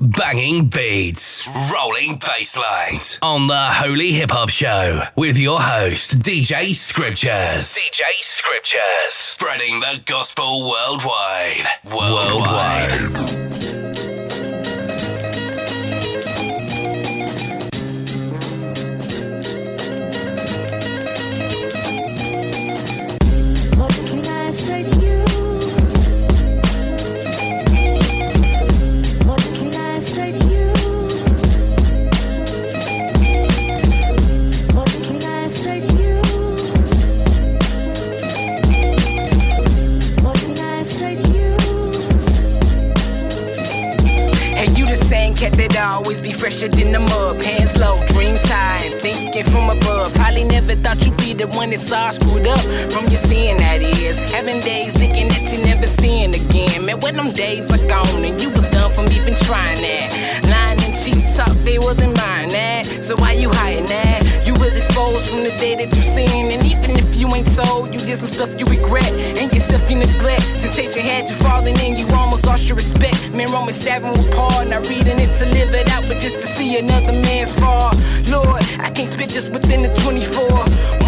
Banging beats, rolling bass lines on the Holy Hip Hop Show with your host, DJ Scriptures. DJ Scriptures, spreading the gospel worldwide. Worldwide. worldwide. Fresher than the mud. Pants low, dreams high, and thinking from above. Probably never thought you'd be the one that saw screwed up from your seeing that is. Having days thinking that you never seeing again. Man, when them days are gone and you was done from even trying that. Lying and cheap talk, they wasn't mine, that. So why you hiding that? You was exposed from the day that you seen, and even if you ain't told, you did some stuff you regret and yourself you neglect. Temptation had you falling in, you almost lost your respect. Man, Romans 7 with Paul, not reading it to live it out, but just to see another man's fall. Lord, I can't spit this within the 24.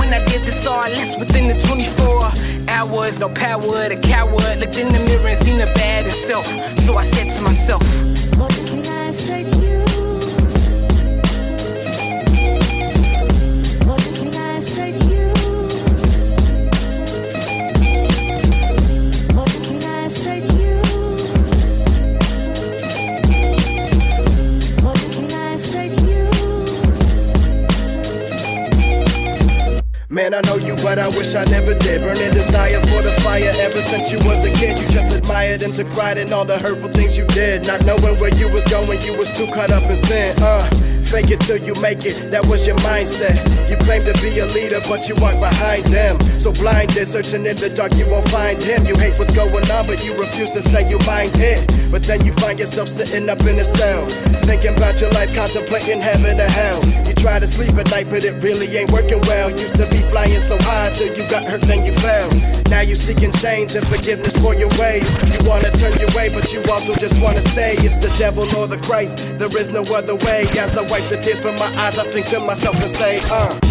When I did this all, less within the 24 hours. No power, the coward looked in the mirror and seen the bad itself. So I said to myself, What can I say to you? Man, I know you, but I wish I never did. Burning desire for the fire ever since you was a kid. You just admired and took pride in all the hurtful things you did. Not knowing where you was going, you was too caught up in sin. Uh, fake it till you make it, that was your mindset. You claim to be a leader, but you walk behind them. So blinded, searching in the dark, you won't find him. You hate what's going on, but you refuse to say you mind it. But then you find yourself sitting up in a cell, thinking about your life, contemplating heaven or hell. You try to sleep at night, but it really ain't working well. Used to be flying so high till you got hurt, then you fell. Now you're seeking change and forgiveness for your ways. You wanna turn your way, but you also just wanna stay. It's the devil or the Christ. There is no other way. As I wipe the tears from my eyes, I think to myself and say, uh.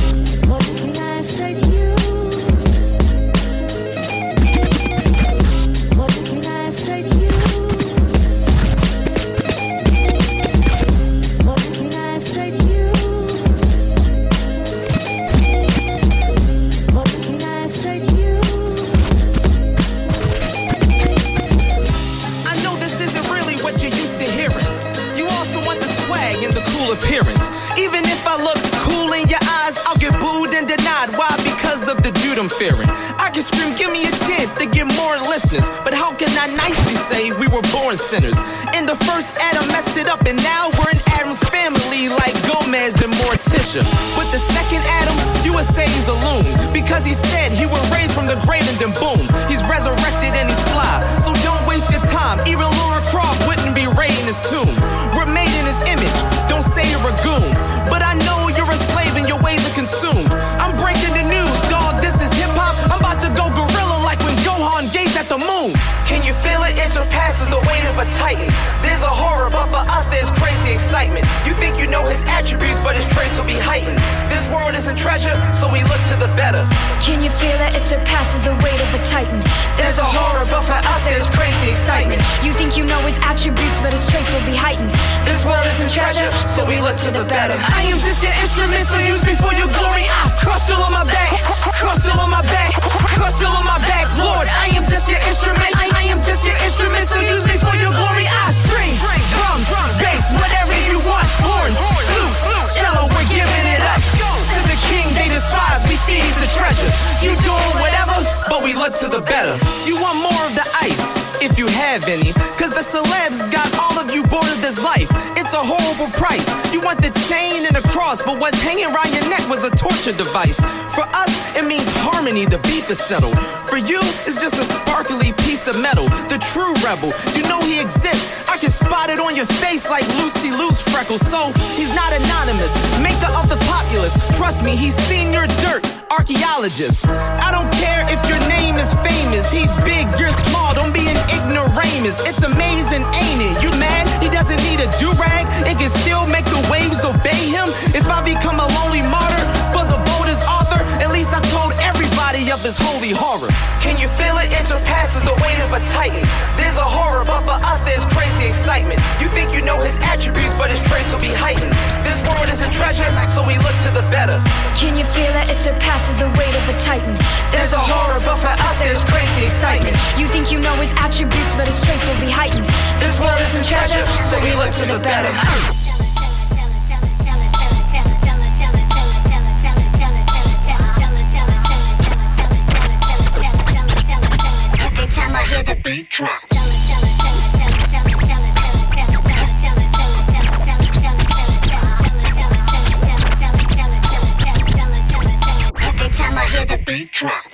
Denied. Why? Because of the dude I'm fearing. I can scream, give me a chance to get more listeners. But how can I nicely say we were born sinners? In the first Adam messed it up, and now we're in Adam's family like Gomez and Morticia. With the second Adam, you would say he's a loon. Because he said he would raise from the grave and then boom, he's resurrected and he's fly. So don't waste your time. Even Lara Croft wouldn't be Ray in his tomb. We're made in his image. Don't say you're a goon, but I know you're a slave and your ways are consumed. Can you feel it? Surpasses the weight of a titan. There's a horror, but for us there's crazy excitement. You think you know his attributes, but his traits will be heightened. This world isn't treasure, so we look to the better. Can you feel it? It surpasses the weight of a titan. There's a horror, but for us there's crazy excitement. You think you know his attributes, but his traits will be heightened. This world isn't treasure, so we look to the better. I am just an instrument, so use me for your glory. I cross still on my back, cross still on my back, cross still on my back. Lord, I am just your instrument. I, I am just your instrument, so use me for your glory. I string, drum, bass, whatever you want. Horns, flute, cello, we're giving it up. To the king they despise, we see he's a treasure. You doing whatever, but we look to the better. You want more of the ice? if you have any. Cause the celebs got all of you bored of this life. It's a horrible price. You want the chain and the cross, but what's hanging around your neck was a torture device. For us, it means harmony, the beef is settled. For you, it's just a sparkly piece of metal. The true rebel, you know he exists. I can spot it on your face like Lucy Liu's freckles. So he's not anonymous, maker of the populace. Trust me, he's seen your dirt archaeologist. I don't care if your name is famous. He's big, you're small. Don't be an ignoramus. It's amazing, ain't it? You mad? He doesn't need a do rag It can still make the waves obey him. If I become a lonely martyr of his holy horror. Can you feel it? It surpasses the weight of a titan. There's a horror, but for us there's crazy excitement. You think you know his attributes, but his traits will be heightened. This world is a treasure, so we look to the better. Can you feel it? It surpasses the weight of a titan. There's a horror, but for us there's crazy excitement. You think you know his attributes, but his traits will be heightened. This world is a treasure, so we look to the better. Drop. Every time I hear the beat drop.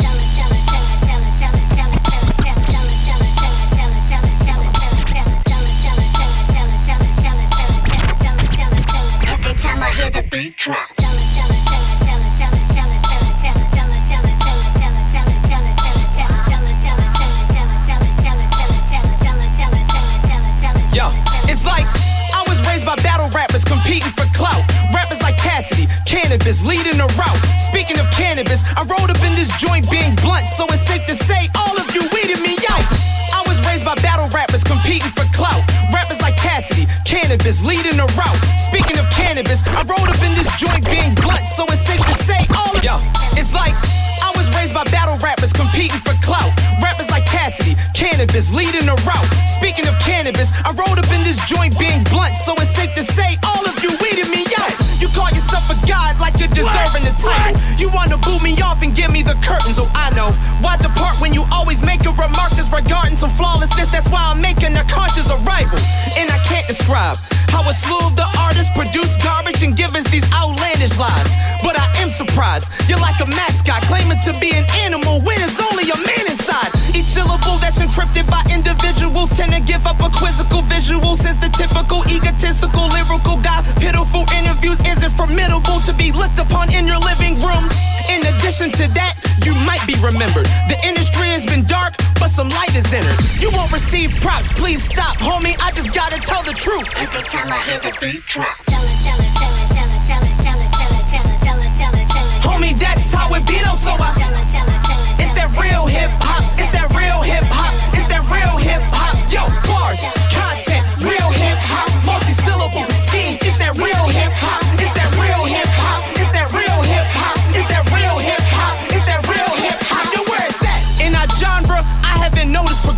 Cannabis leading the route. Speaking of cannabis, I rolled up in this joint being blunt, so it's safe to say all of yo. It's like I was raised by battle rappers competing for clout. Rappers like Cassidy, cannabis leading the route. Speaking of cannabis, I rolled up in this joint being blunt, so it's safe to say all of you weeded me out. You call yourself a god like you're deserving the title. You wanna boo me off and give me the curtains, oh I know. Why depart when you always make a remark that's regarding some flawlessness? That's why I'm making a conscious arrival. And I can't describe a slew of the artists produce garbage and give us these outlandish lies. But I am surprised. You're like a mascot claiming to be an animal when it's only a man inside. Each syllable that's encrypted by individuals tend to give up a quizzical visual since the typical egotistical lyrical guy. Pitiful interviews isn't formidable to be looked upon in your living rooms. In addition to that, you might be remembered. The industry has been dark, but some light is entered. You won't receive props, please stop, homie. I just gotta tell the truth. Every time I hear the beat drop. Homie, that's how it be though, so I. It's that real hip hop, it's that real hip hop, it's that real hip hop. Yo, bars, content, real hip hop, multi syllable schemes. It's that real hip hop, it's that real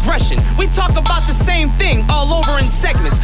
noticed progression. We talk about the same thing all over in segments.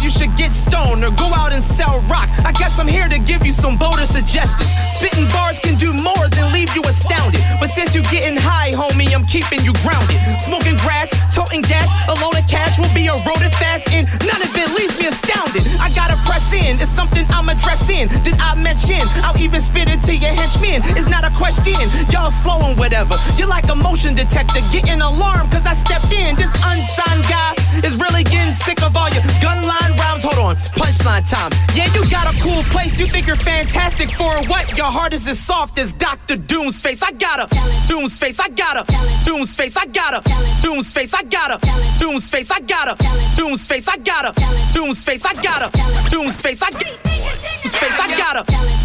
You should get stoned or go out and sell rock. I guess I'm here to give you some bolder suggestions. Spitting bars can do more than leave you astounded. But since you're getting high, homie, I'm keeping you grounded. Smoking grass, toting gas, a load of cash will be eroded fast, and none of it leaves me astounded. I gotta press in, it's something I'm addressing. Did I mention? I'll even spit it to your henchmen. It's not a question, y'all flowing whatever. You're like a motion detector, getting alarmed cause I stepped in. This unsigned guy is really getting sick of all your gun line rhymes. Hold on, punchline time. Yeah, you got a cool place, you think you're fantastic for what? Your heart is as soft as Dr. Doom's face. I got a Doom's face, I got a Doom's face, I got a Doom's face, I got a Doom's face, I got a Doom's face, I got a Doom's face, I got a Doom's face, I got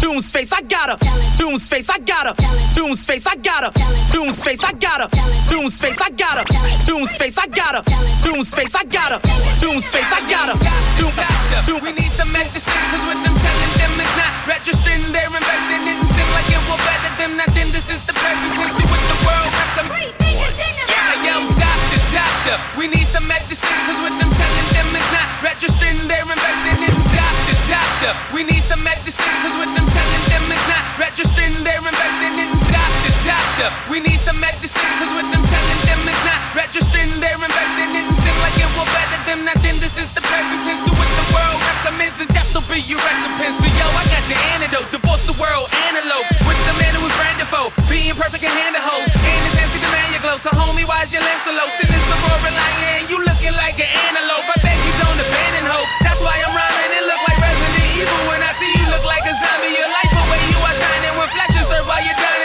Doom's face, I got a Doom's face, I got a Doom's face, I got a Doom's face, I got a Doom's face, I got a Doom's face, I got a Doom's face, I got a Doom's face, I got a Doom's face, I got a Doom, Doom. We need some medicine, cause what I'm telling them is not registering. They're investing in seem like it will better them. Nothing, this is the present. Do what the world recommends. Yeah, yo, doctor, doctor. We need some medicine, cause what I'm telling them is not registering. They're investing in doctor, doctor. We need some medicine, cause what I'm telling them is not registering. They're investing in doctor, doctor. We need some medicine, cause what I'm telling them is not registering. They're investing in seem like it will better them. Nothing, this is the present tense. Do what the world recommends. And death will be your recompense. But yo, I got the antidote. Divorce the world, antelope. With the man who was branded for being perfect and hand to host. In his hands, the man you glow. So, homie, why's your lamp so low? Sitting so roaring lion, you looking like an antelope. I beg you don't abandon hope. That's why I'm rhyming. It look like Evil when I see you look like a zombie. Your life away, you are signing when flesh is served while you're done.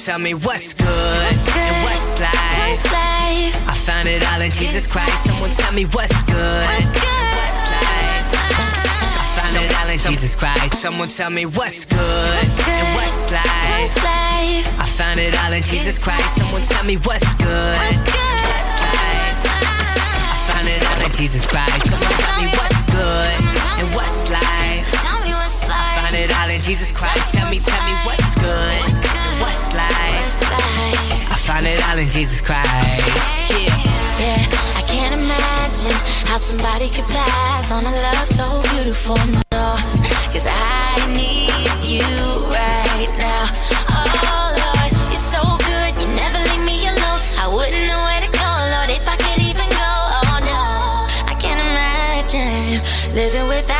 tell me what's good, what's good? and what's life. what's life. I found it all in Jesus Christ. Someone tell me what's good, what's, good? what's life. I found it all in Jesus Christ. Someone tell me what's good, what's good? and what's life. what's life. I found it all in Jesus Christ. Someone tell me what's good, what's, good? what's life. I found it all in Jesus Christ. Someone tell me what's good and what's life. I found it all in Jesus Christ. Tell me, tell me what's good. Westlife. I found it all in Jesus Christ. Yeah. Yeah, I can't imagine how somebody could pass on a love so beautiful. No, cause I need you right now. Oh Lord, you're so good, you never leave me alone. I wouldn't know where to go, Lord, if I could even go. Oh no, I can't imagine living without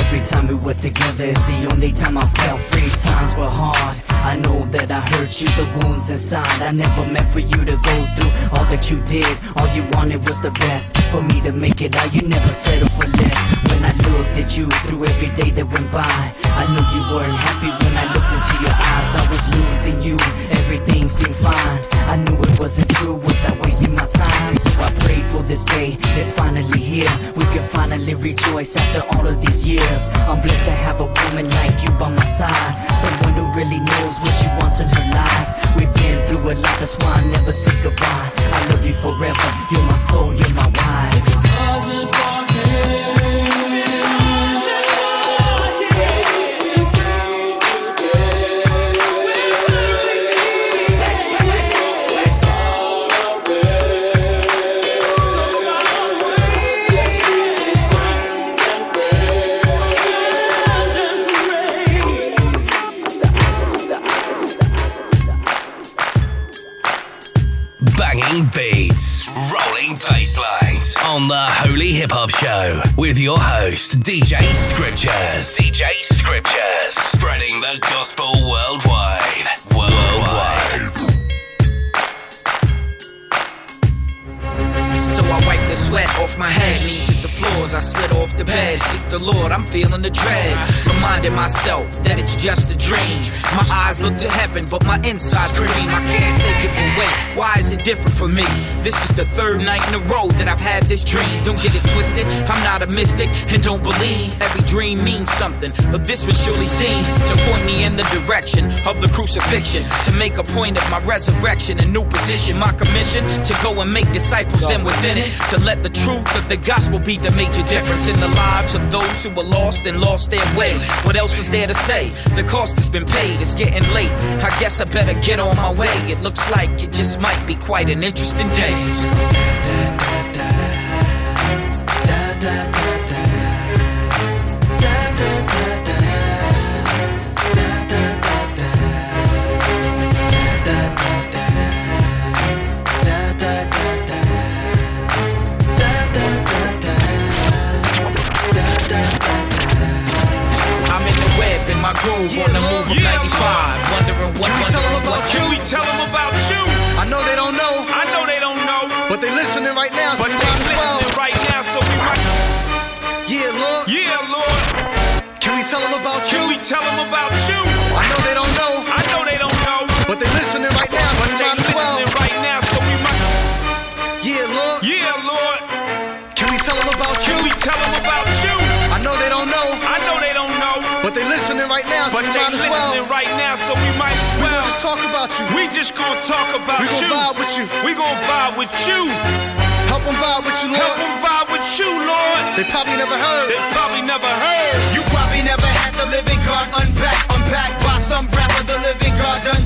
Time we were together is the only time I felt free. Times were hard. I know that I hurt you, the wounds inside. I never meant for you to go through all that you did. All you wanted was the best. For me to make it out, you never settled for less. When I looked at you through every day that went by, I knew you weren't happy when I looked into your eyes. I was losing you, everything seemed fine. I knew it wasn't true, was I wasting my time? So I prayed for this day, it's finally here. We can finally rejoice after all of these years. I'm blessed to have a woman like you by my side. Someone who really knows what she wants in her life. We've been through a lot, that's why I never say goodbye. I love you forever, you're my soul, you're my wife. On the Holy Hip Hop Show with your host, DJ Scriptures. DJ Scriptures, spreading the gospel worldwide. Worldwide. So I wipe the sweat off my head, knees the floors. I slid off the bed, seek the Lord. I'm feeling the dread, reminding myself that it's just a dream. My eyes look to heaven, but my insides scream. I can't take it away. Why is it different for me? This is the third night in a row that I've had this dream. Don't get it twisted. I'm not a mystic and don't believe every dream means something, but this one surely seems to point me in the direction of the crucifixion. To make a point of my resurrection, a new position, my commission to go and make disciples and within it to let the truth of the gospel be the major difference in the lives of those who were lost and lost their way. What else is there to say? The cost has been paid, it's getting late. I guess I better get on my way. It looks like it just might be quite an interesting day. Web in my groove on the move of 95. Wondering what, Can we tell 'em wondering about you? Can we them about you? I know they don't know, I know they don't know, but they listening right now, so but we might as well. listening right now, so we might. Yeah, Lord, Yeah, Lord. can we tell them about you? Can we tell them about you? Right now, we they might as well. listening right now, so we might as We well. gonna just talk about you. We just gonna talk about We gonna you. vibe with you. We gonna vibe with you. Help them vibe with you, Help Lord. them vibe with you, Lord. They probably never heard. They probably never heard. You probably never had the living God unpacked, unpacked by some rapper. The living God done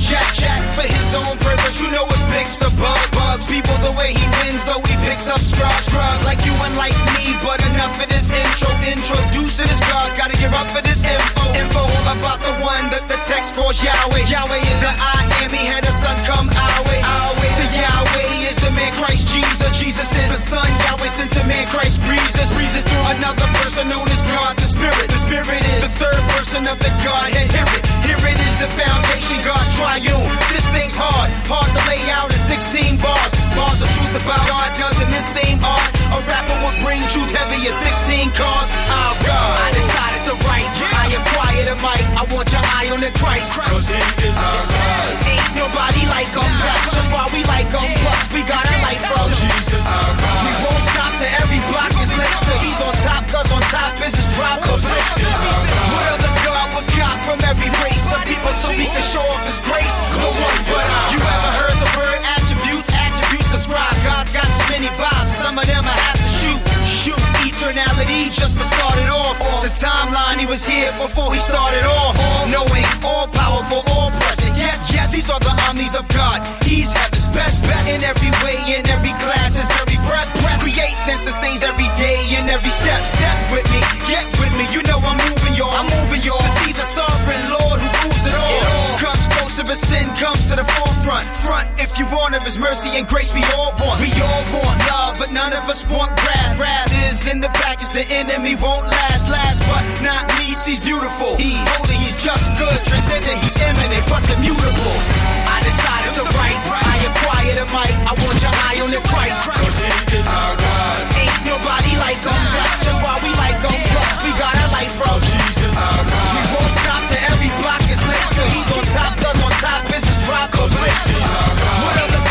jack, jack for his own purpose. You know it's picks up bug, bugs. People the way he wins, though he picks up scrubs, scrubs like you and like me. But enough of this intro, introducing this God. Gotta give up for this info, info all about the one that the text calls Yahweh. Yahweh is the I am. He had a son come our way, our way. To Yahweh is the man Christ Jesus. Jesus is the son. Yahweh sent to man Christ breezes, breezes through another person known as God, the Spirit. The Spirit is the third person of the Godhead. Hear it, the foundation, God's triune. This thing's hard, hard to lay out in 16 bars. Of truth about God does in this same art. A rapper would bring truth heavy as 16 cars. Oh God, I decided to write. I acquired a mic. I want your eye on the Christ. Cause he is our God. Ain't nobody like him. That's just why we like him. Plus, we got a life from Jesus our God. We won't stop till every block is. Till he's on top, cause on top is his problems. What other God would got from every race? Some people so we can show off his grace. No one but I. You ever heard the word? Attributes God's got so many vibes. Some of them I have to shoot. Shoot eternality just to start it off. The timeline he was here before he started off. Knowing all powerful, all present. Yes, yes, these are the omnis of God. He's heaven's best, best in every way, in every class, his very breath, breath creates and sustains every day in every step. Step with me, get with me. You know I'm moving, y'all. I'm moving, y'all. To see the sovereign Lord who rules it all. Comes closer as sin comes to the forefront. Front if you want of his mercy and grace, we all want. We all want love, but none of us want wrath. Wrath is in the package, the enemy won't last. Last but not least, he's beautiful. He's holy, he's just good. Transcendent, he's imminent, plus immutable. I decided to write, I acquired the mic. I want your eye on the price. Cause he is our God. Ain't nobody like him. That's just why we like him. Plus, we got a life from Jesus our God. We won't stop till every block is lit. So he's on top, top his prop. Cause what other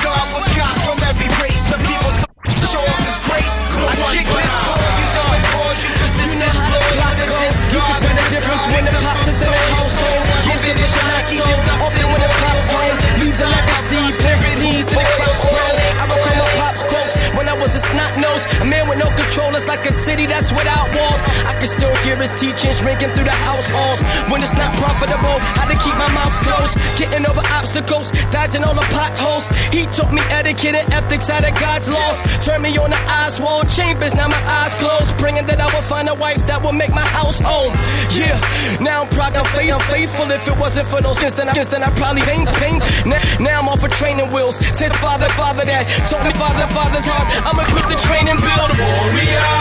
like a city that's without walls. I can still hear his teachings ringing through the house halls. When it's not profitable, how to keep my mouth closed. Getting over obstacles, dodging all the potholes. He taught me etiquette and ethics out of God's laws. Turned me on the eyes wall chambers, now my eyes closed. Praying that I will find a wife that will make my house home. Yeah, now I'm proud of faith. I'm faithful. If it wasn't for those sins, then I, then I probably ain't pain. Now, now I'm off of training wheels. Since father, father that told me father, father's heart. I'm equipped to train and build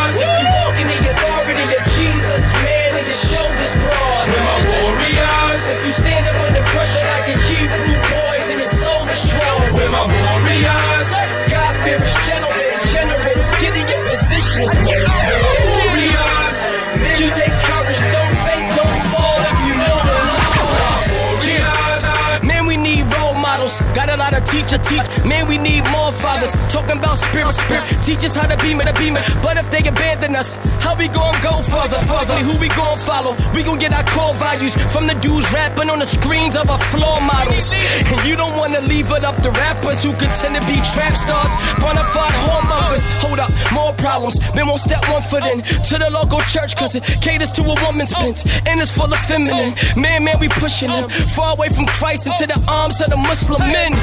warriors. If you walk in the authority of Jesus, man, and your shoulders broad. We're my warriors. If you stand up under pressure like a Hebrew boys and your soul is strong. We're my warriors. God fearers, gentlemen, generals, get in your positions. We're my warriors. Men, take courage, don't faint, don't fall if you know the law. Warriors. Man, we need role models. Got a lot of teacher teach. Man, we need more fathers. Talking about spirit, spirit. Teach us how to beam it, a beam it. But if they abandon us, how we gon' go further, further? Who we gon' follow? We gon' get our core values from the dudes rapping on the screens of our floor models. And you don't wanna leave it up to rappers who contend to be trap stars, bonafide whoremongers. Hold up, more problems. Men won't step one foot in to the local church cause it caters to a woman's bent and it's full of feminine. Man, man, we pushing them far away from Christ into the arms of the Muslim men.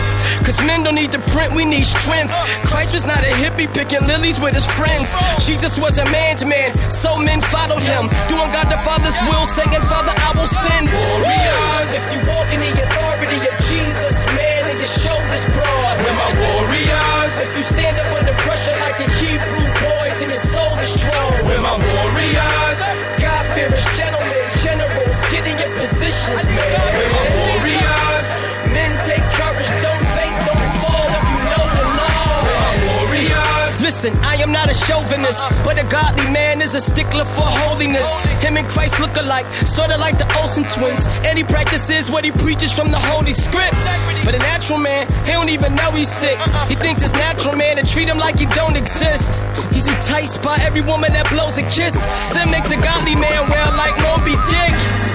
Cause men don't need to print, we need strength. Christ was not a hippie picking lilies with his friends. Jesus was a man's man, so men followed him. Doing God the Father's will, saying, Father, I will send warriors. If you walk in the authority chauvinist, but a godly man is a stickler for holiness. Him and Christ look alike, sorta like the Olsen twins. And he practices what he preaches from the Holy Script. But a natural man, he don't even know he's sick. He thinks it's natural man and treat him like he don't exist. He's enticed by every woman that blows a kiss. Sin makes a godly man wear like Moby Dick.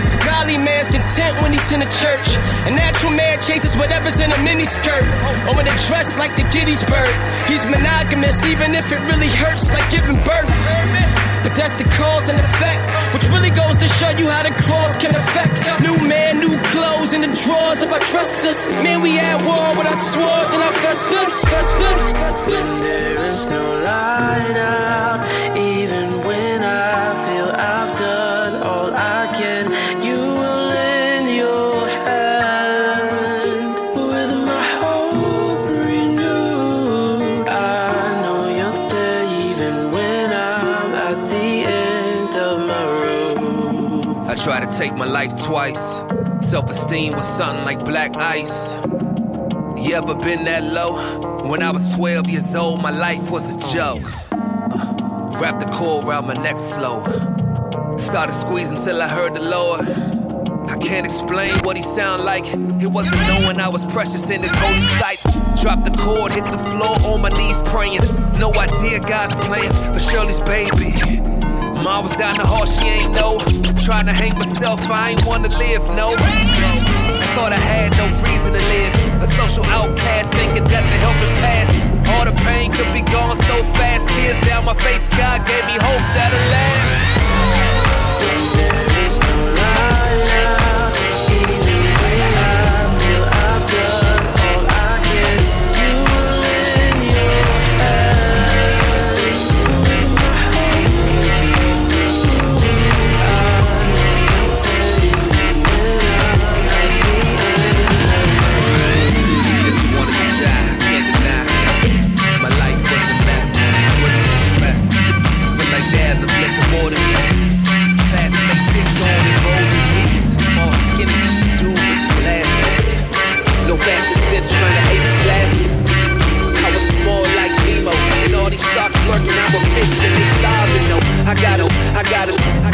Man's content when he's in the church. A natural man chases whatever's in a miniskirt or in a dress like the Gettysburg. He's monogamous even if it really hurts like giving birth. But that's the cause and effect, which really goes to show you how the cross can affect. New man, new clothes in the drawers of our dresses. Man, we at war with our swords and our festus. Festus. When there is no light out, even when I life twice. Self esteem was something like black ice. You ever been that low? When I was 12 years old, my life was a joke. Uh, wrapped the cord around my neck slow. Started squeezing till I heard the Lord. I can't explain what he sound like. It wasn't knowing I was precious in his holy sight. Dropped the cord, hit the floor on my knees praying. No idea God's plans for Shirley's baby. Mom was down the hall, she ain't know. Trying to hang myself, I ain't wanna live, no. I thought I had no reason to live. A social outcast, thinking death to help it pass. All the pain could be gone so fast. Tears down my face, God gave me hope that'll last. There is no working, I'm officially starving though. I gotta, I gotta,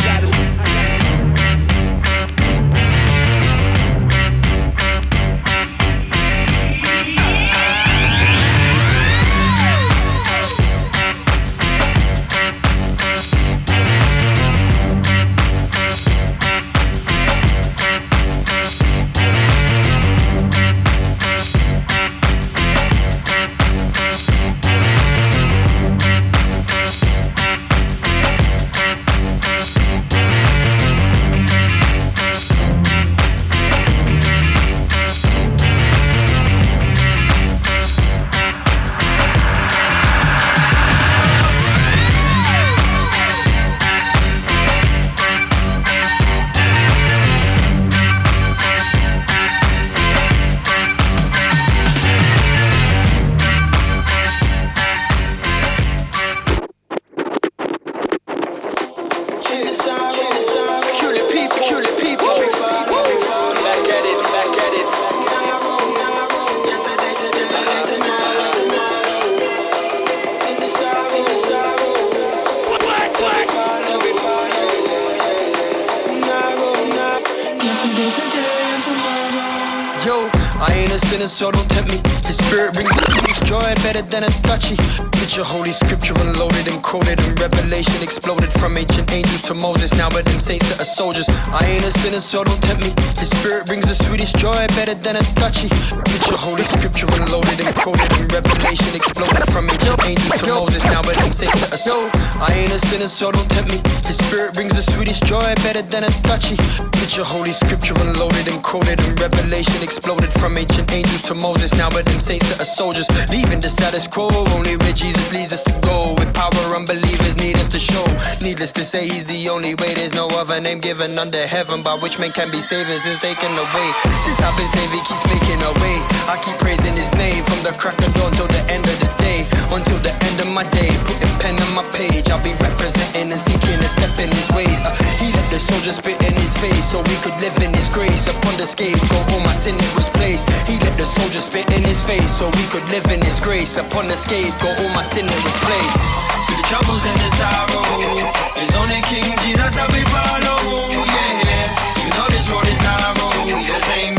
and touchy. Get your holy scripture unloaded and quoted, and revelation exploded from ancient angels to Moses. Now but them saints that are soldiers. I ain't a sinner, so don't tempt me. His spirit brings the sweetest joy better than a duchy. Picture holy scripture unloaded and quoted, and revelation exploded from ancient angels to Moses. Now but them saints that are soldiers. I ain't a sinner, so don't tempt me. His spirit brings the sweetest joy better than a duchy. Picture holy scripture unloaded and quoted, and revelation exploded from ancient angels to Moses. Now but them saints that are soldiers, leaving the status quo. Only where Jesus leads us to go. With power, unbelievers need us to show. Needless to say, He's the only way. There's no other name given under heaven by which men can be saved. Since taken away, since I've been saved, He keeps making a way. I keep praising His name from the crack of dawn till the end of the day, until the end of my day. Putting pen on my page, I'll be representing and seeking a step in His ways. Uh, he let the soldier spit in His face, so we could live in His grace. Upon the scapegoat, all my sin was placed. He let the soldier spit in His face, so we could live in His grace. Upon the scapegoat, all my sin was placed. Through the troubles and the sorrow, it's only King Jesus that we follow. Yeah, you know this road is narrow. The same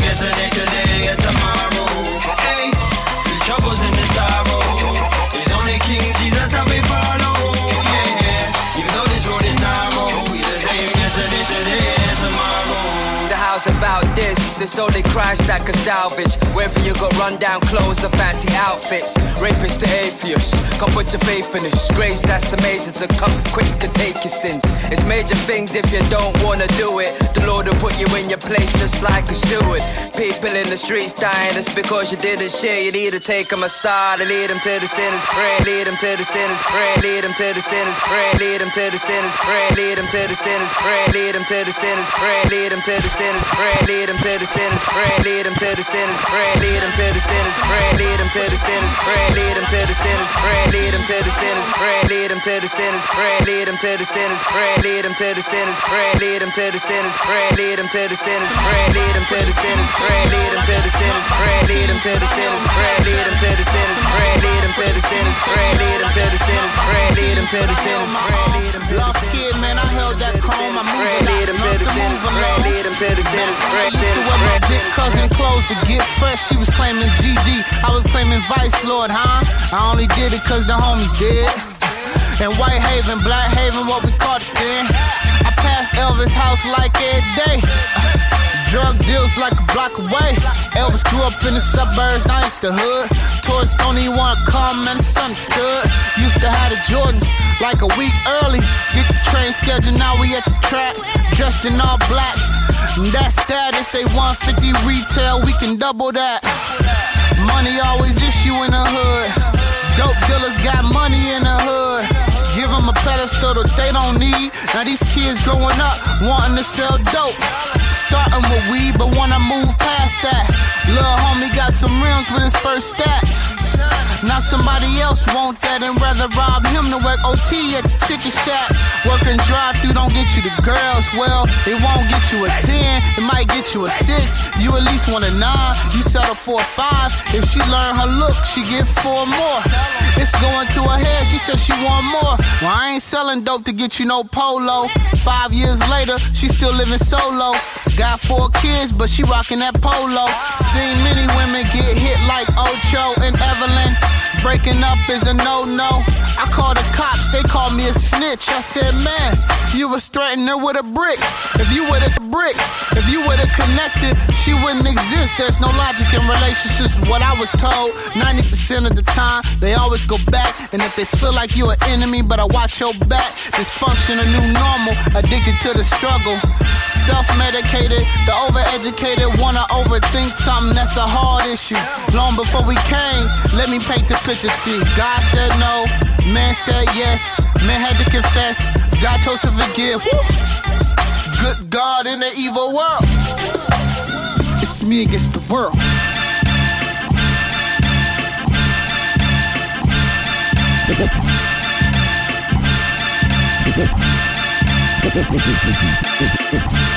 It's only Christ that can salvage. Whether you got rundown clothes or fancy outfits, rapists to atheists, come put your faith in this grace that's amazing to come quick to take your sins. It's major things if you don't wanna do it. The Lord will put you in your place just like a steward. People in the streets dying, it's because you did this shit. You need to take them aside and lead them to the sinners pray. Lead them to the sinners pray. Lead them to the sinners pray. Lead them to the sinners pray. Lead them to the sinners pray. Lead them to the sinners pray. Lead them to the sinners pray. Lead them to the sinners pray. Lead them to the sinners pray. Lead them to the sinners pray. Lead them to the sinners pray. Lead them to the sinners pray. Lead them to the sinners pray. Lead them to the sinners pray. Lead them to the sinners pray. Lead them to the sinners pray. Lead them to the sinners pray. Lead them to the sinners pray. Lead them to the sinners pray. Lead them to the sinners pray. Lead them to the sinners pray. Lead them to the sinners pray. Lead them to the sinners pray. Lead them to the sinners pray. Lead them to the sinners pray. Lead them to the Lost kid, man, I held that chrome. I moved it Lead them to the sinners pray. Lead them to the sinners pray. Used to wear my big cousin clothes to get fresh. She was claiming GD. I was claiming Vice Lord, huh? I only did it cause the homies did. And White Haven, Black Haven, what we called it then. I passed Elvis' house like every day. Drug deals like a block away. Elvis grew up in the suburbs, now it's the hood. Tourists even wanna come, man, it's understood. Used to have the Jordans like a week early. Get the train schedule, now we at the track. Dressed in all black. That status, they 150 retail, we can double that. Money always issue in the hood. Dope dealers got money in the hood. Give them a pedestal that they don't need. Now these kids growing up wanting to sell dope. Starting with weed, but wanna move past that. Lil' homie got some rims with his first stack. Now somebody else want that and rather rob him to work OT at the chicken shack. Working drive through don't get you the girls. Well, it won't get you a 10, it might get you a 6. You at least want a 9, you settle for a 5. If she learn her look, she get four more. It's going to her head, she said she want more. Well, I ain't selling dope to get you no polo. Five years later, she still living solo. Got four kids, but she rocking that polo. Seen many women get hit like Ocho and Evelyn. Breaking up is a no-no. I called the cops, they called me a snitch. I said, man, you was threatening her with a brick. If you would've brick, if you would've connected, she wouldn't exist. There's no logic in relationships. What I was told, 90% of the time, they always go back. And if they feel like you're an enemy, but I watch your back. Dysfunction, a new normal, addicted to the struggle. Self-medicated, the overeducated wanna overthink something that's a hard issue. Long before we came, let me paint the picture. See, God said no, man said yes, man had to confess. God chose to forgive. Woo. Good God in the evil world. It's me against the world.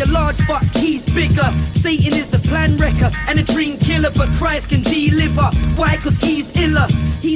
you're large, but he's bigger. Satan is a plan wrecker and a dream killer, but Christ can deliver. Why? Cause he's iller.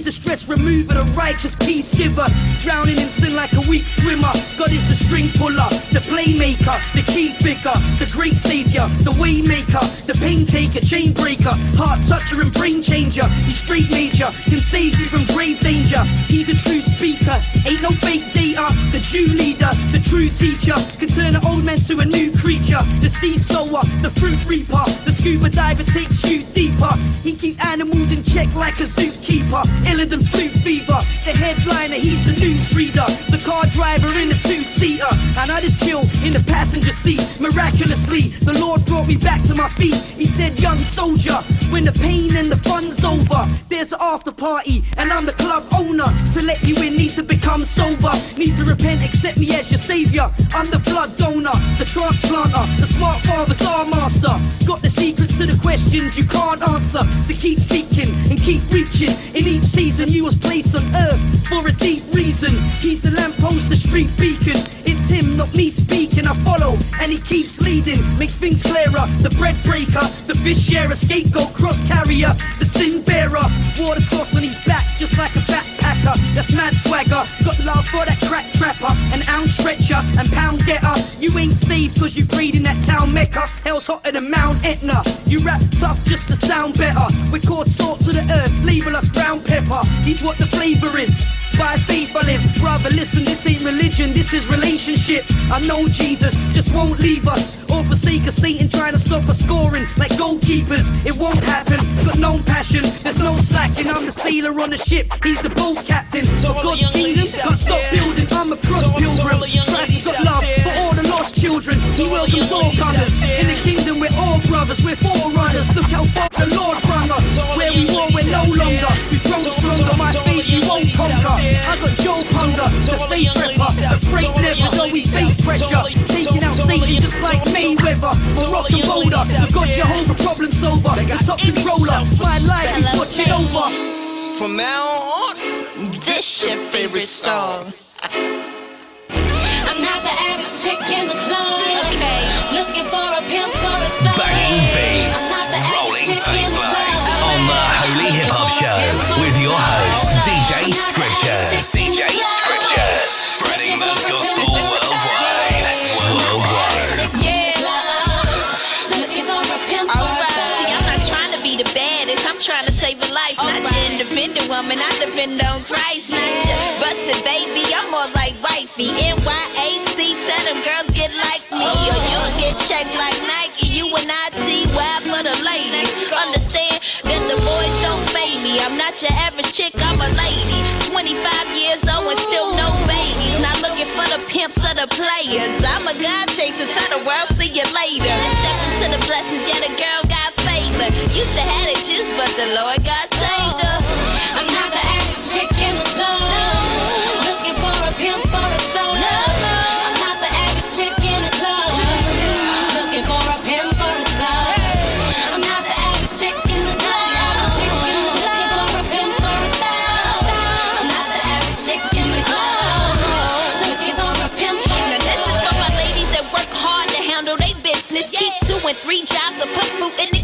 He's a stress remover, the righteous peace giver. Drowning in sin like a weak swimmer. God is the string puller, the playmaker, the key figure, the great savior, the way maker, the pain taker, chain breaker, heart toucher and brain changer. He's straight major, can save you from grave danger. He's a true speaker, ain't no fake data. The true leader, the true teacher, can turn an old man to a new creature. The seed sower, the fruit reaper, the scuba diver takes you deeper. He keeps animals in check like a zookeeper, iller than flu fever. The headliner, he's the news reader, the car driver in the two seater, and I just chill in the passenger seat. Miraculously, the Lord brought me back to my feet. He said, "Young soldier, when the pain and the fun's over, there's an after party, and I'm the club owner. To let you in, need to become sober, need to repent, accept me as your savior. I'm the blood donor, the transplanter, the smart father's our master. Got the secrets to the questions you can't answer, so keep seeking and keep reaching. In each season, you was placed on earth for a deep reason. He's the lamppost, the street beacon. It's him, not me speaking. I follow, and he keeps leading, makes things clearer. The bread breaker, the fish sharer, scapegoat, cross carrier, the sin bearer. The cross on his back, just like a backpacker. That's mad swagger. Got love for that crack trapper, an ounce stretcher, and pound getter. You ain't saved cause you breed in that town mecca. Hell's hotter than Mount Etna. Uh. You rap tough just to sound better. We caught salt to the earth, label us brown pepper. He's what the flavor is. By faith I live, brother. Listen, this ain't religion, this is relationship. I know Jesus just won't leave us or forsake us. Satan trying to stop us scoring like goalkeepers. It won't happen. Got no passion, there's no slacking. I'm the sailor on the ship, he's the boat captain. For God's kingdom, can't stop building. I'm a cross pilgrim. Christ got love for all the lost children. He welcomes all comers. In the kingdom, we're all brothers, we're forerunners. Look how far the Lord brought us. Where we were, we're no longer. We've grown stronger. My faith, you won't conquer. I got Joe Hunger, the faith rapper, the freight never, though we face pressure. Taking out Satan just like Mayweather, or rock and boulder. The God Jehovah problem solver, the top controller. My life is watching over. From now on, This your favorite song. Chick in the club. Okay. Looking for a pimp or a thug. Banging beats, rolling basslines on the Holy Hip Hop Show with your host, DJ Scriptures. DJ Scriptures, spreading the gospel worldwide. Worldwide. See, I'm not trying to be the baddest. I'm trying to save a life. Not your independent woman. I depend on Christ. Not like Nike. You and I T. Wild for the ladies. Understand that the boys don't fade me. I'm not your average chick. I'm a lady. 25 years old and still no babies. Not looking for the pimps or the players. I'm a God chaser. Tell the world, see you later. Just step into the blessings. Yeah, the girl got favor. Used to have the juice, but the Lord got saved jobs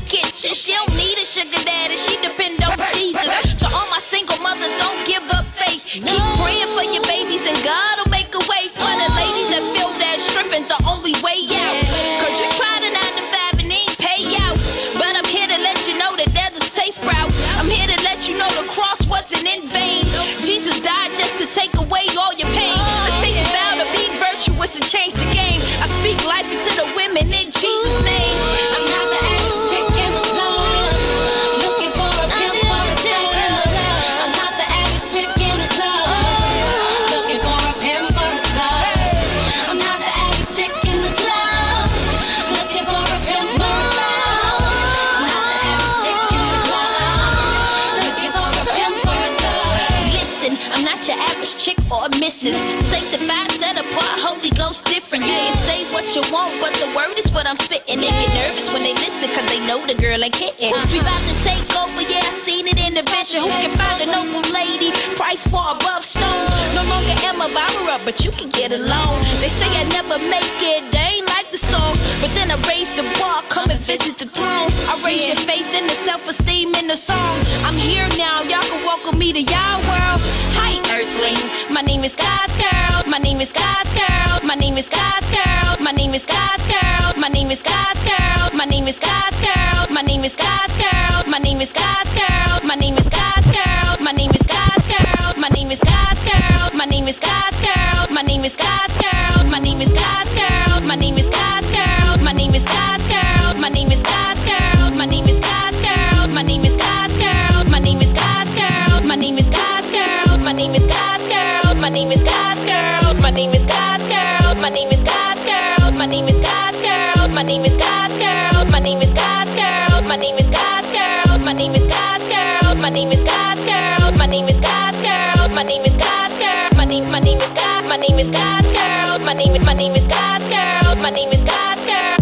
Ghost different. You can say what you want, but the word is what I'm spitting. They get nervous when they listen, cause they know the girl ain't kidding. Uh-huh. We about to take over, yeah, I seen it in the vision. Who can find a noble lady? Price far above stones. No longer am a borrower, but you can get a loan. They say I never make it, they ain't like the song. But then I raise the bar, come and visit the throne. I raise your faith and the self-esteem in the song. I'm here now, y'all can welcome me to y'all world. Hi, Earthlings. My name is God's girl. My name is God's girl. My name is God's girl. My name is God's girl. My name is God's girl. My name is God's girl. My name is God's girl. My name is God's girl. My name is God's girl. My name is God's girl. My name is God's girl. My name is God's girl. My name is God's girl. My name is God's girl. My name is God's girl. My name is God's girl. My name is God's My name is God's girl. My name is God's girl.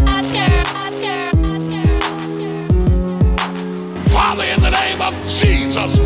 Father, in the name of Jesus,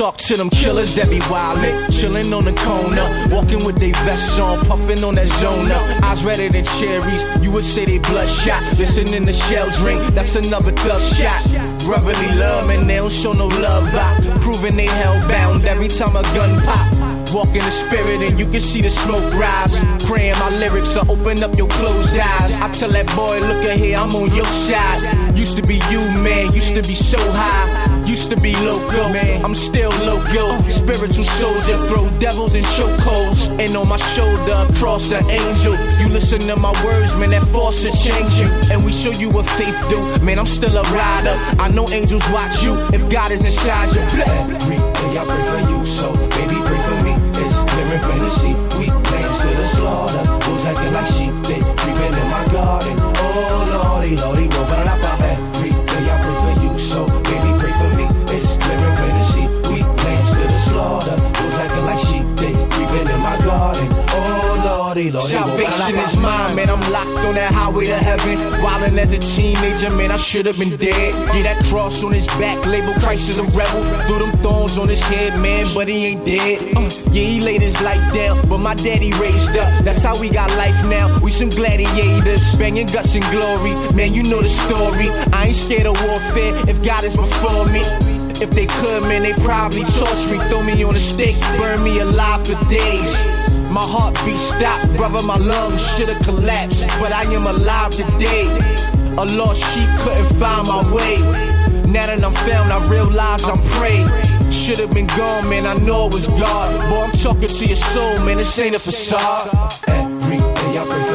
talk to them killers that be wildin', chillin' on the corner, walking with they vests on, puffin' on that zona. Eyes redder than cherries, you would say they bloodshot. Listening to shells ring, that's another thug shot. Brotherly love, and they don't show no love out. Proving they hellbound every time a gun pop. Walk in the spirit and you can see the smoke rise. Praying my lyrics will open up your closed eyes. I tell that boy, look at here, I'm on your side. Used to be you, man, used to be so high. Used to be loco, I'm still loco. Spiritual soldier, throw devils in chokeholds. And on my shoulder, cross an angel. You listen to my words, man, that force will change you. And we show you what faith do. Man, I'm still a rider. I know angels watch you if God is inside you. Every day I pray for you, so baby pray for me. It's clear and plain to see. We claims to the slaughter. Who's acting like sheep? They creeping in my garden. Lordy, lordy, whoa, Salvation is mine, man. I'm locked on that highway to heaven. Wildin' as a teenager, man, I should have been dead. Yeah, that cross on his back, label Christ is a rebel. Threw them thorns on his head, man, but he ain't dead. Uh, yeah, he laid his life down, but my daddy raised up. That's how we got life now. We some gladiators, banging guts and glory. Man, you know the story. I ain't scared of warfare if God is before me. If they could, man, they probably torch me, throw me on a stake, burn me alive for days. My heartbeat stopped, brother, my lungs should've collapsed, but I am alive today. A lost sheep couldn't find my way. Now that I'm found, I realize I'm prey. Should've been gone, man, I know it was God. Boy, I'm talking to your soul, man, this ain't a facade. Every day I pray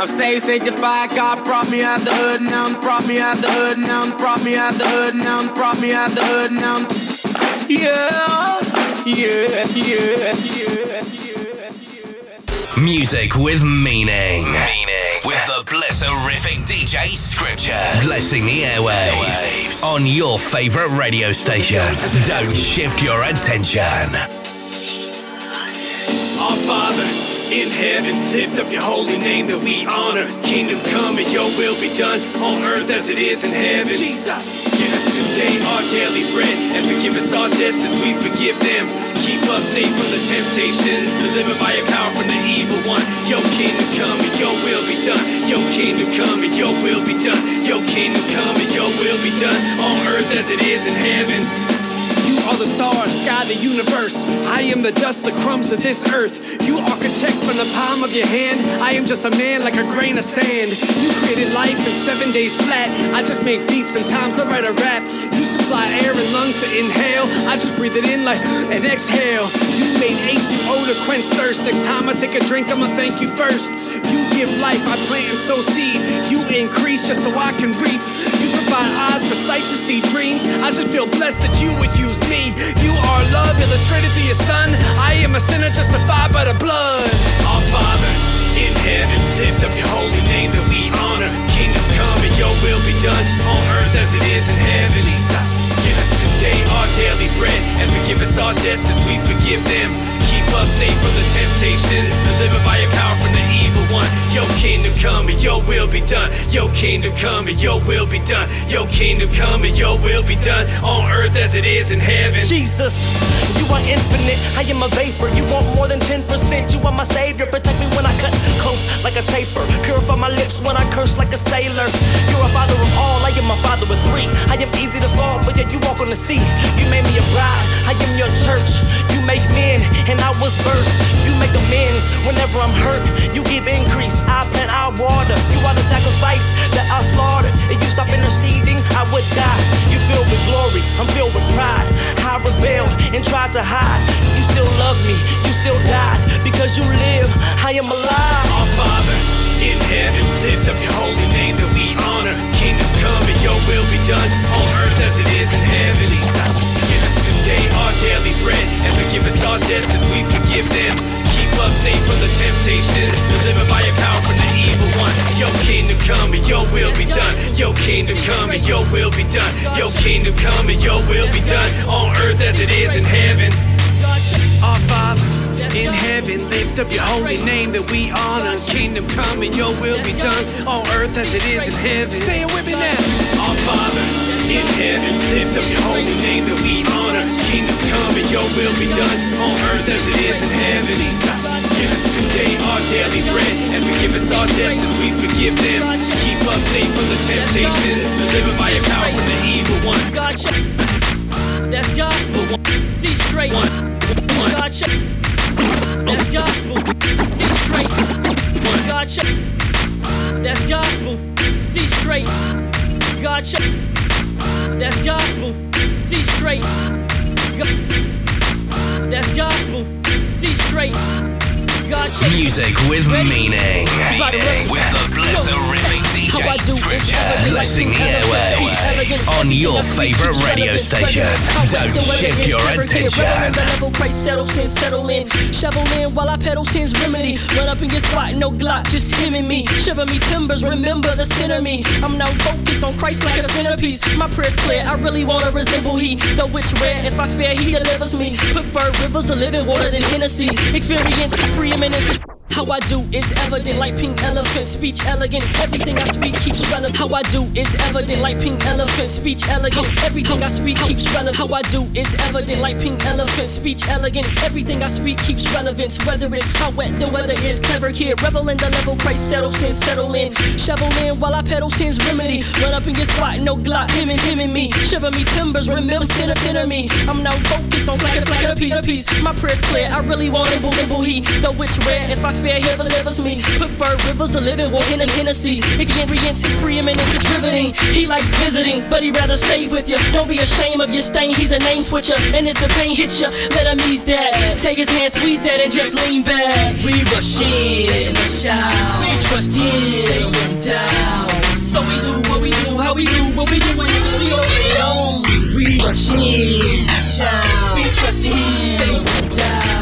I'm saved, sanctified. God brought me out the hood. Now I'm brought me out the hood. Now I'm brought me out the hood. Now I'm brought me out the hood. Now I'm yeah, yeah, yeah, yeah, yeah. Music with meaning. Meaning. With the blesserific DJ Scripture. Blessing the airwaves. On your favorite radio station. Don't shift your attention. Our Father in heaven, lift up your holy name that we honor. Kingdom come and your will be done on earth as it is in heaven. Jesus, give us today our daily bread and forgive us our debts as we forgive them. Keep us safe from the temptations, delivered by your power from the evil one. Your kingdom come and your will be done. Your kingdom come and your will be done. Your kingdom come and your will be done on earth as it is in heaven. The stars, sky, the universe. I am the dust, the crumbs of this earth. You architect from the palm of your hand. I am just a man like a grain of sand. You created life in seven days flat. I just make beats, sometimes I write a rap. You supply air and lungs to inhale. I just breathe it in like an exhale. You made H2O to quench thirst. Next time I take a drink, I'ma thank you first. You give life, I plant and sow seed. You increase just so I can reap. You provide eyes for sight to see dreams. I just feel blessed that you would use me. You are love illustrated through your son. I am a sinner justified by the blood. Our Father in heaven, lift up your holy name that we honor. Kingdom come and your will be done on earth as it is in heaven. Jesus, give us today our daily bread and forgive us our debts as we forgive them. Keep us safe from the temptations, delivered by your power come and your will be done. Your kingdom come and your will be done. Your kingdom come and your will be done on earth as it is in heaven. Jesus, you are infinite. I am a vapor. You want more than 10%. You are my savior. Protect me when I cut close like a taper. Purify my lips when I curse like a sailor. You're a father of all. I am a father of three. I am easy to fall, but yet you walk on the sea. You made me a bride. I am your church. You make men, and I was birthed. You make amends whenever I'm hurt. You give increase. I plant, I water. You are the sacrifice that I slaughtered. If you stop interceding, I would die. You filled with glory. I'm filled with pride. I rebelled and tried to hide. You still love me. You still died because you live. I am alive. Our Father in heaven, lift up your holy name that we honor. Kingdom come and your will be done on earth as it is in heaven. Jesus, give us today our daily bread and forgive us our debts as we forgive them. Keep us safe from the temptations, delivered by your power from the evil one. Your kingdom come and your will be done. Your kingdom come and your will be done. Your kingdom come and your will be done on earth as it is in heaven. Our Father in heaven, lift up your holy name that we honor. Kingdom come and your will be done on earth as it is in heaven. Say it with me now. Our Father in heaven, lift up your holy name that we honor. Kingdom come and your will be done on earth as it is in heaven. Jesus, give us today our daily bread and forgive us our debts as we forgive them. Keep us safe from the temptations, delivered by your power from the evil one. That's gospel. See straight. One God, that's gospel. See straight. One. God, that's gospel. See straight. God, that's gospel. See straight. That's gospel. See straight. God, Music with meaning. With the blesserific DJ Scripture, blessing the airwaves on your favorite radio station. Don't shift your attention. level price settle since settle in. Shovel in while I pedal sin's remedy. Run up in your spot, no glock, just him and me. Shiver me timbers, remember the center me. I'm now focused on Christ like a centerpiece. My prayer's clear, I really wanna resemble he. Though it's rare, if I fear, he delivers me. Prefer rivers of living water than Hennessy. Experience his preeminence. How I do is evident like pink elephant, speech elegant. Everything I speak keeps relevant. How I do is evident like pink elephant, speech elegant. Everything I speak keeps relevant. How I do is evident like pink elephant, speech elegant. Everything I speak keeps relevance. Whether it's how wet the weather is, clever here. Revel in the level, price settle since settle in. Shovel in while I pedal sin's remedy. Run up in your spot, no glock, him and him and me. Shiver me timbers, remember center, center me. I'm now focused on slack, slack, a piece, a piece. My prayer's clear, I really want simple, simple he. Though it's rare, if I fair, heavens, heavens me. Prefer rivers of living, walking in Hennessy. Experience his preeminence is riveting. He likes visiting, but he'd rather stay with you. Don't be ashamed of your stain, he's a name switcher. And if the pain hits you, let him ease that. Take his hand, squeeze that, and just lean back. We rush in, shout. We trust him, down. So we do what we do, how we do what we do, and niggas we already know. We rush in, shout. We trust him, down.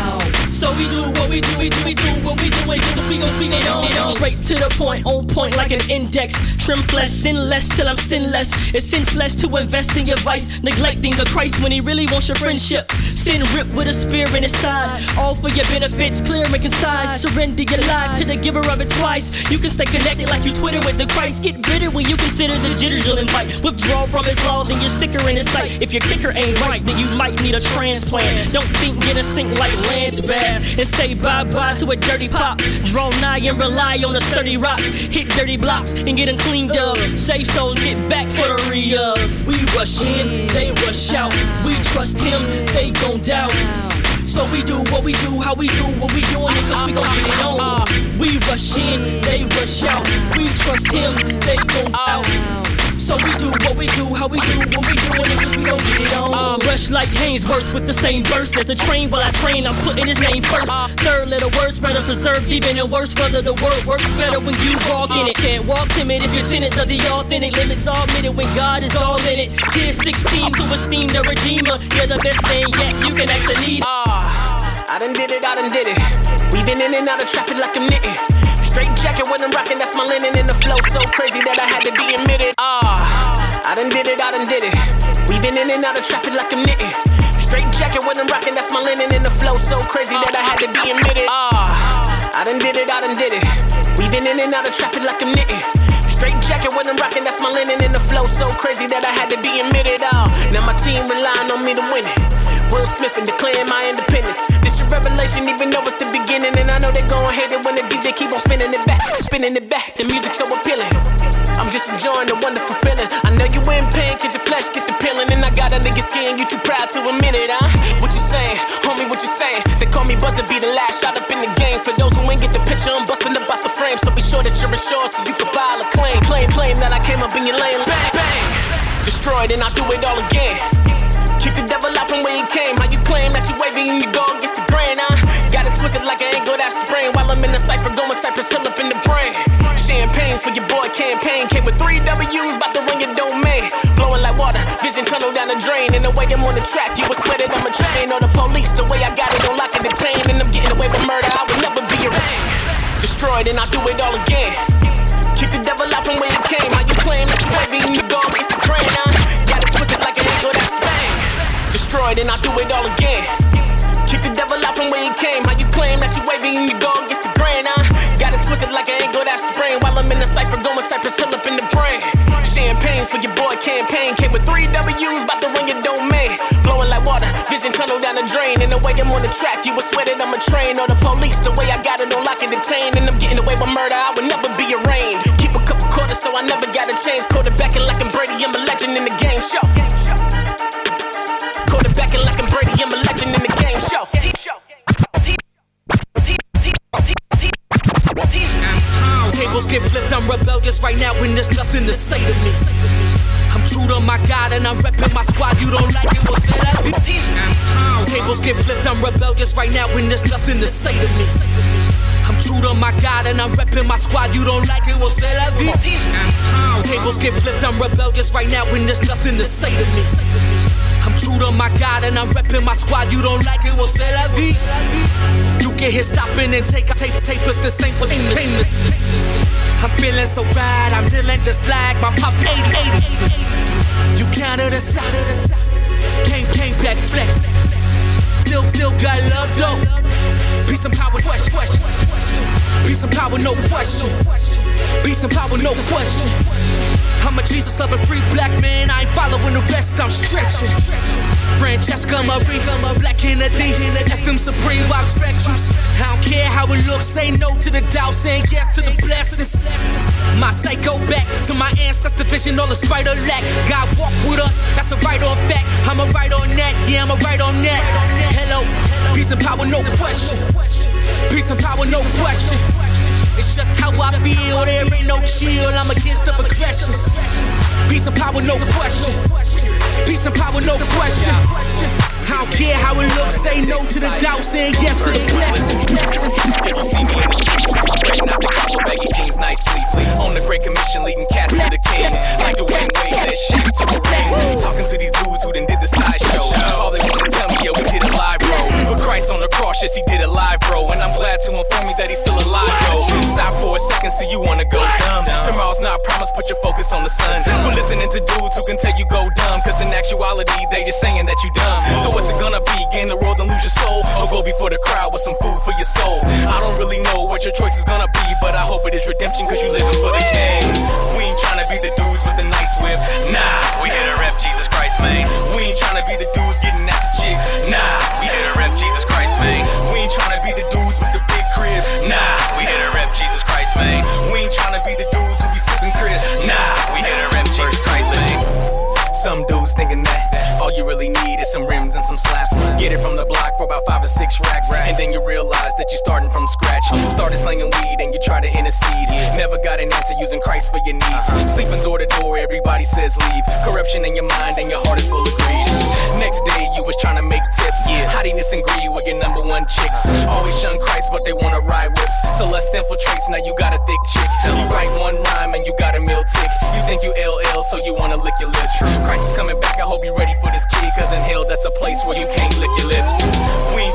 So we do what we do, we do, we do what we do, and niggas we gon' speak it on. Straight to the point, on point like an index. Trim flesh, sin less till I'm sinless. It's senseless to invest in your vice, neglecting the Christ when he really wants your friendship. Sin ripped with a spear in his side. All for your benefits, clear and concise. Surrender your life to the giver of it twice. You can stay connected like you Twitter with the Christ. Get bitter when you consider the jitters you'll invite. Withdraw from his law, then you're sicker in his sight. If your ticker ain't right, then you might need a transplant. Don't think get a sink like Lance Bass and say bye bye to a dirty pop. Draw nigh and rely on a sturdy rock. Hit dirty blocks and get them cleaned up. Safe souls get back for the re up. We rush in, they rush out. We trust him, they gon' doubt. So we do what we do, how we do what we doing it, cause we gon' get it on. We rush in, they rush out. We trust him, they gon' out. So we do what we do, how we do what we doing it, cause we gon' get it on. Uh, rush like Hainsworth with the same verse as the train while I train, I'm putting his name first. Uh. Third letter words, better preserved, even in worse weather. The word works better when you walk in it. Uh. Can't walk timid if your tenets are the authentic. Limits all minute when God is all in it. Here's 16 to esteem the Redeemer. You're the best thing yet, you can ask Anita. I done did it, I done did it. Weaving in and out of traffic like I'm knitting. Straight jacket when I'm rocking, that's my linen in the flow. So crazy that I had to be admitted. Ah, I done did it, I done did it. Weaving in and out of traffic like I'm knitting. Straight jacket when I'm rocking, that's my linen in the flow. So crazy that I had to be admitted. Ah, I done did it, I done did it. Weaving in and out of traffic like I'm knitting. Straight jacket when I'm rocking, that's my linen in the flow. So crazy that I had to be admitted. Ah, now my team relying on me to win it. Will Smith and declaring my independence. This your revelation, even though it's the beginning. And I know they gon' hate it when the DJ keep on spinning it back, spinning it back. The music so appealing. I'm just enjoying the wonderful feeling. I know you in pain, cause your flesh gets the peeling. And I got a nigga skin, you too proud to admit it, huh? What you saying? Homie, what you saying? They call me Buzzer, be the last shot up in the game. For those who ain't get the picture, I'm busting up out the frame. So be sure that you're insured so you can file a claim. Claim, claim that I came up in your lane. Bang, bang. Destroyed and I do it all again. From where he came. How you claim that you waving and you go against the grain, huh? gotta twist it like an angle that sprain. While I'm in the cipher, going Cypress Hill up in the brain. Champagne for your boy campaign. Came with three W's, about to ring your domain. Flowing like water, vision tunnel down the drain. And the way I'm on the track, you swear that I'm a chain. Or the police, the way I got it on lock and detain. And I'm getting away with murder, I would never be arraigned. Destroyed and I do it all again. Kick the devil out from where he came. How you claim that you waving and you go against the grain, huh? Destroyed and I do it all again. Kick the devil out from where he came. How you claim that you waving and you go against the grain, huh? Got it twisted like an angle that sprain. While I'm in the cipher, going Cypress Hill up in the brain. Champagne for your boy campaign. Came with three W's, about to ring your domain. Flowing like water, vision tunnel down the drain. And the way I'm on the track, you would swear that I'm a train. Or the police, the way I got it on lock and detain. And I'm getting away with murder, I would never be arraigned. Keep a couple quarters, so I never got a change. Quarterbacking like I'm Brady, I'm a legend in the game show. Quarterbacking like I'm Brady, I'm a legend in the game show. Tables get flipped, I'm rebellious right now when there's nothing to say to me. I'm true to my God and I'm repping my squad. You don't like it, well, say that. Tables get flipped, I'm rebellious right now when there's nothing to say to me. I'm true to my God and I'm repping my squad. You don't like it, well, say la. Tables get flipped, I'm rebellious right now when there's nothing to say to me. I'm true to my God and I'm repping my squad. You don't like it, well, say la vie. You get here stopping and take tape, tape if this ain't what you came to. I'm feeling so bad, I'm feeling just like my pop 80 80. You counted us out, of the side. came, came back flex. Still, still got love though. Peace and power, question, question. Peace and power, no question. Peace and power, no question. I'm a Jesus loving free black man. I following the rest, I'm stretching. Francesca Marie, Black Kennedy, FM Supreme, expect you. I don't care how it looks, say no to the doubt, saying yes to the blessings. My psycho back to my ancestor vision, all the spider lack. God walk with us, that's a right on fact. I'm a right on that, yeah, I'm a right on that. Hello, peace and power, no question. Peace and power, no question. It's just how I feel, there ain't no chill. I'm against the aggressions. Peace and power, no question. Peace and power, no question. I don't care how it looks, say no to the doubt, saying yes to the blessings. If you see me in the streets, spreading out the gospel, baggy jeans, nice fleece. On the Great Commission, leading cats to the king. Like the way wave that shit to the ring. Talking to these dudes who done did the sideshow. All they wanna tell me, yeah, we did a live, bro. But Christ on the cross, yes, he did it live, bro. And I'm glad to inform me that he's still alive, bro. Stop for a second, see you wanna go dumb. Tomorrow's not promised, put your focus on the sun. Quit listening to dudes who can tell you go dumb. Cause in actuality, they just saying that you dumb. So what's it gonna be? Gain the world and lose your soul? Or go before the crowd with some food for your soul? I don't really know what your choice is gonna be, but I hope it is redemption cause you living for the king. We ain't tryna be the dudes with the nice whip. Nah, we here to rep Jesus Christ, man. We ain't tryna be the dudes getting at the chicks. Nah, we here to Some dudes thinking that all you really need is some rims and some slaps. Get it from the block for about five or six racks. And then you realize that you're starting from scratch. Started slinging weed and you try to intercede. Never got an answer using Christ for your needs. Sleeping door door, everybody says leave. Corruption in your mind and your heart is full of greed. Next day you was trying to make tips. Yeah. Hottiness and greed were your number one chicks. Always shun Christ, but they wanna ride whips. So let's infiltrate. Now you got a thick chick. You write one rhyme and you got a meal tick. You think you LL, so you wanna lick your lips. Christ is coming back. I hope you're ready for this kid. Cause in hell, that's a place where you can't lick your lips. We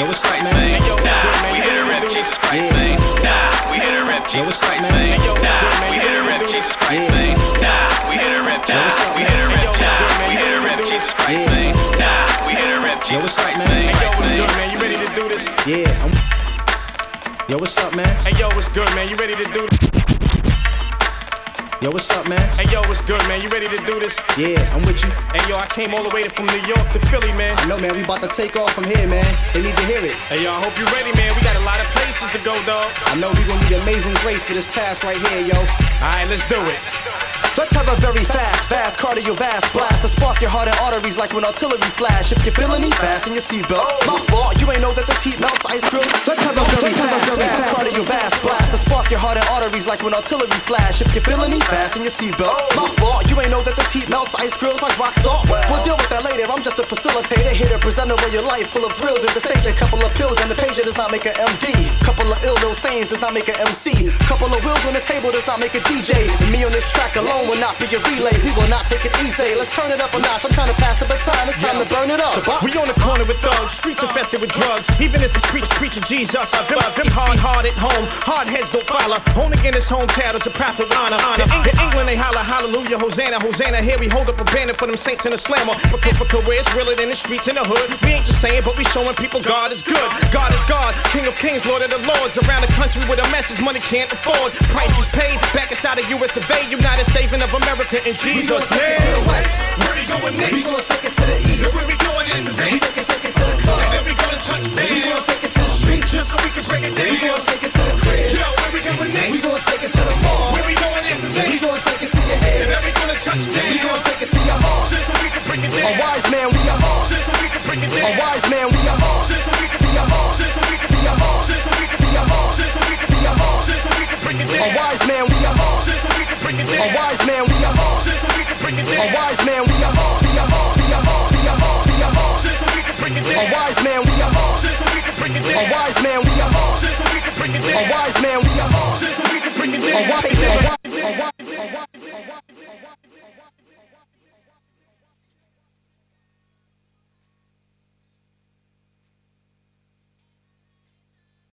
to rep Jesus Christ, man. Nah, we here to rep Jesus Christ, man. Nah, we here to rep Jesus Christ, man. Nah, we here to rep Jesus Christ, man. Nah, we here to rep Nah, we here to rep Nah, we here to rep Jesus Christ, man. Nah, we here to rep Jesus Christ, man. Hey, yo, what's good, man? You ready to do this? Yeah. I'm... Yo, what's up, man? Hey, yo, what's good, man? You ready to do this? Yo, what's up, man? Hey, yo, what's good, man? You ready to do this? Yeah, I'm with you. Hey, yo, I came all the way from New York to Philly, man. I know, man. We about to take off from here, man. They need to hear it. Hey, yo, I hope you're ready, man. We got a lot of places to go, dog. I know we gonna need amazing grace for this task right here, yo. All right, let's do it. Let's have a very fast, fast cardio, cardiovascular blast to spark your heart and arteries like when artillery flash. If you're feeling me, fasten your seatbelt. My fault, you ain't know that this heat melts ice grills. Let's have a very fast, fast cardiovascular blast to spark your heart and arteries like when artillery flash. If you're feeling me, fasten your seatbelt. My fault, you ain't know that this heat melts ice grills like rock salt. We'll deal with that later. I'm just a facilitator here to present over your life full of thrills. It's the same thing, couple of pills and the pager does not make an MD. Couple of ill little sayings does not make an MC. Couple of wheels on the table does not make a DJ. And me on this track alone tone will not be a relay. We will not take it easy. Let's turn it up a notch. I'm trying to pass the baton. It's time to burn it up. We on the corner with thugs, streets infested with drugs. Even as a preach, preaching Jesus, I've been, I've been hard, hard at home. Hard heads don't follow. Home again is hometown, it's a prophet honor. honor. In England, they holler, hallelujah, Hosanna, Hosanna. Here we hold up a banner for them saints in the slammer. Because for careers realer than the streets in the hood. We ain't just saying, but we showing people God is good. God is God, King of Kings, Lord of the Lords. Around the country with a message money can't afford. Price Prices paid, back inside the US of A. United Saving of America in Jesus' take name. it to the west. Where we going next? We gonna take it to the east. Where we going in the We take it, take it to the club. And then we gonna touch base. We gonna take it to the streets. Just so we can break it down. We gonna take it to the crib. Yo, where we going next? We gonna take it to the mall. Where we going in the We take it to your head. And then we gonna touch down. We gonna take it to your heart. Just so we can break it down. A wise man, we are heart. Just so we can break it down. A wise man, we are heart. Just so we can To your heart. Just so we can To your heart. Just so we can To your heart. Just so we can To your heart. Just so we can break it down. A wise man, we are heart. Just so we can break. A wise man, we are heart. Just so we can break. A wise man, we are we. A wise man, we are heart. Just so we can break it down. A wise man, we are heart. Just so we can break it down. A wise man, we are heart. Just so we can break it A wise, a wise, a wise, a wise.